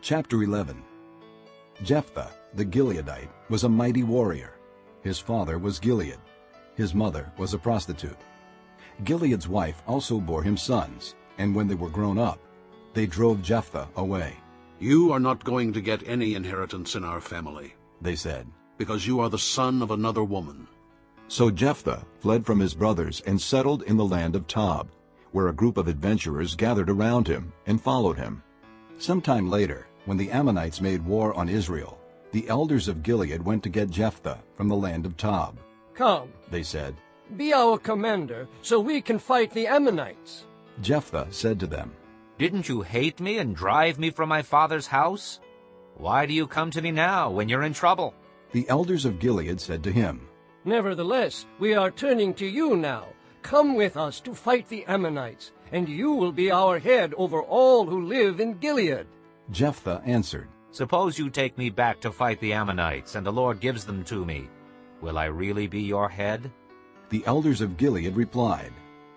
Chapter 11 Jephthah the Gileadite was a mighty warrior. His father was Gilead. His mother was a prostitute. Gilead's wife also bore him sons, and when they were grown up, they drove Jephthah away. You are not going to get any inheritance in our family, They said. because you are the son of another woman. So Jephthah fled from his brothers and settled in the land of Tob, where a group of adventurers gathered around him and followed him. Sometime later, when the Ammonites made war on Israel, the elders of Gilead went to get Jephthah from the land of Tob. Come, They said, be our commander, so we can fight the Ammonites. Jephthah said to them, Didn't you hate me and drive me from my father's house? Why do you come to me now when you're in trouble? The elders of Gilead said to him, Nevertheless, we are turning to you now. Come with us to fight the Ammonites, and you will be our head over all who live in Gilead. Jephthah answered, Suppose you take me back to fight the Ammonites, and the Lord gives them to me. Will I really be your head? The elders of Gilead replied,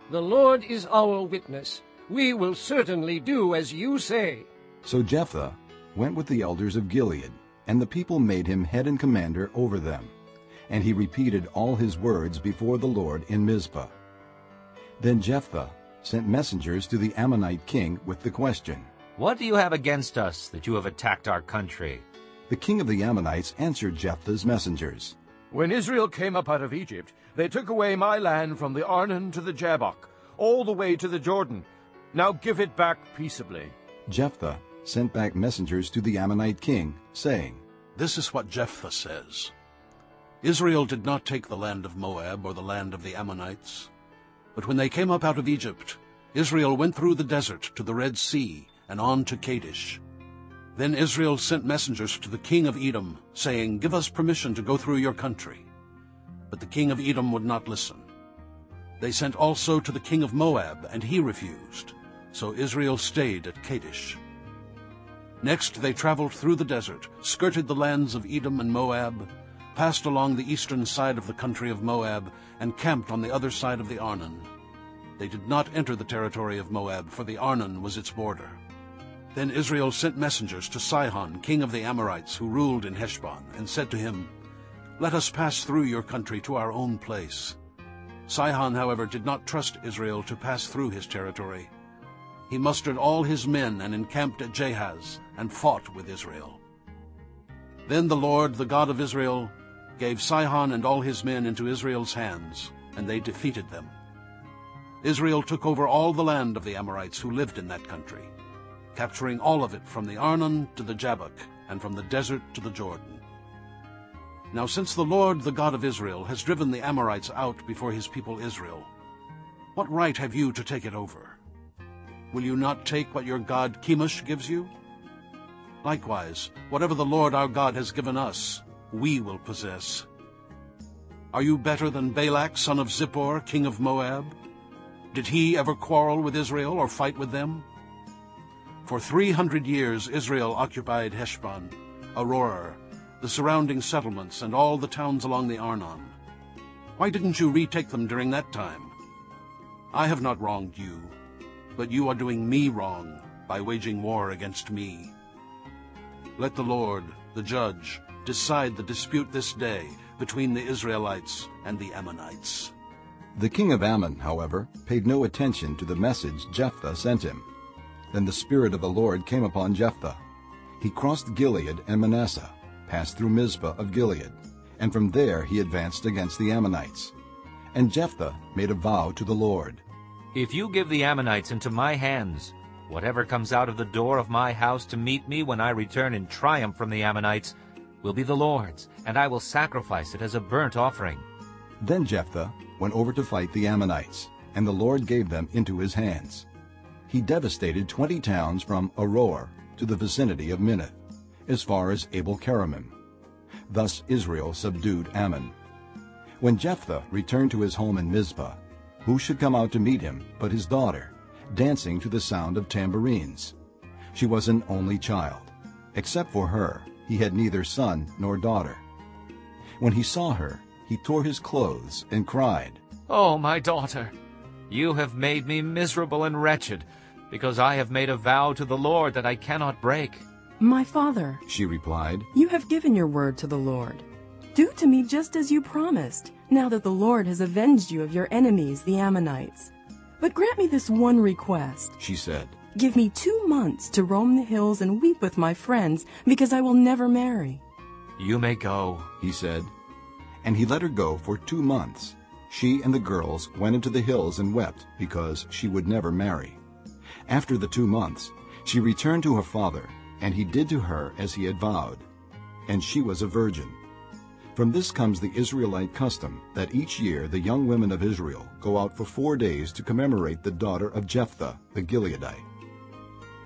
The Lord is our witness. We will certainly do as you say. So Jephthah went with the elders of Gilead, and the people made him head and commander over them. And he repeated all his words before the Lord in Mizpah. Then Jephthah sent messengers to the Ammonite king with the question. What do you have against us that you have attacked our country? The king of the Ammonites answered Jephthah's messengers. When Israel came up out of Egypt, they took away my land from the Arnon to the Jabbok, all the way to the Jordan. Now give it back peaceably. Jephthah sent back messengers to the Ammonite king, saying, This is what Jephthah says. Israel did not take the land of Moab or the land of the Ammonites. But when they came up out of Egypt, Israel went through the desert to the Red Sea and on to Kadesh. Then Israel sent messengers to the king of Edom, saying, Give us permission to go through your country. But the king of Edom would not listen. They sent also to the king of Moab, and he refused. So Israel stayed at Kadesh. Next they traveled through the desert, skirted the lands of Edom and Moab, passed along the eastern side of the country of Moab, and camped on the other side of the Arnon. They did not enter the territory of Moab, for the Arnon was its border. Then Israel sent messengers to Sihon, king of the Amorites, who ruled in Heshbon, and said to him, Let us pass through your country to our own place. Sihon, however, did not trust Israel to pass through his territory. He mustered all his men and encamped at Jahaz, and fought with Israel. Then the Lord, the God of Israel, gave Sihon and all his men into Israel's hands, and they defeated them. Israel took over all the land of the Amorites who lived in that country, capturing all of it from the Arnon to the Jabbok, and from the desert to the Jordan. Now since the Lord, the God of Israel, has driven the Amorites out before his people Israel, what right have you to take it over? Will you not take what your god Chemosh gives you? Likewise, whatever the Lord our God has given us, we will possess. Are you better than Balak, son of Zippor, king of Moab? Did he ever quarrel with Israel or fight with them? For three hundred years Israel occupied Heshbon, Aroer, the surrounding settlements, and all the towns along the Arnon. Why didn't you retake them during that time? I have not wronged you, but you are doing me wrong by waging war against me. Let the Lord, the judge, decide the dispute this day between the Israelites and the Ammonites. The king of Ammon, however, paid no attention to the message Jephthah sent him. Then the Spirit of the Lord came upon Jephthah. He crossed Gilead and Manasseh, passed through Mizpah of Gilead, and from there he advanced against the Ammonites. And Jephthah made a vow to the Lord. If you give the Ammonites into my hands, whatever comes out of the door of my house to meet me when I return in triumph from the Ammonites will be the Lord's, and I will sacrifice it as a burnt offering. Then Jephthah went over to fight the Ammonites, and the Lord gave them into his hands. He devastated twenty towns from Aroer to the vicinity of Minnith, as far as Abel-Keramim. Thus Israel subdued Ammon. When Jephthah returned to his home in Mizpah, who should come out to meet him but his daughter, dancing to the sound of tambourines? She was an only child. Except for her, he had neither son nor daughter. When he saw her, he tore his clothes and cried, Oh, my daughter, you have made me miserable and wretched, because I have made a vow to the Lord that I cannot break. My father, She replied, you have given your word to the Lord. Do to me just as you promised, now that the Lord has avenged you of your enemies, the Ammonites. But grant me this one request. She said, Give me two months to roam the hills and weep with my friends, because I will never marry. You may go. He said. And he let her go for two months. She and the girls went into the hills and wept because she would never marry. After the two months, she returned to her father, and he did to her as he had vowed. And she was a virgin. From this comes the Israelite custom that each year the young women of Israel go out for four days to commemorate the daughter of Jephthah the Gileadite.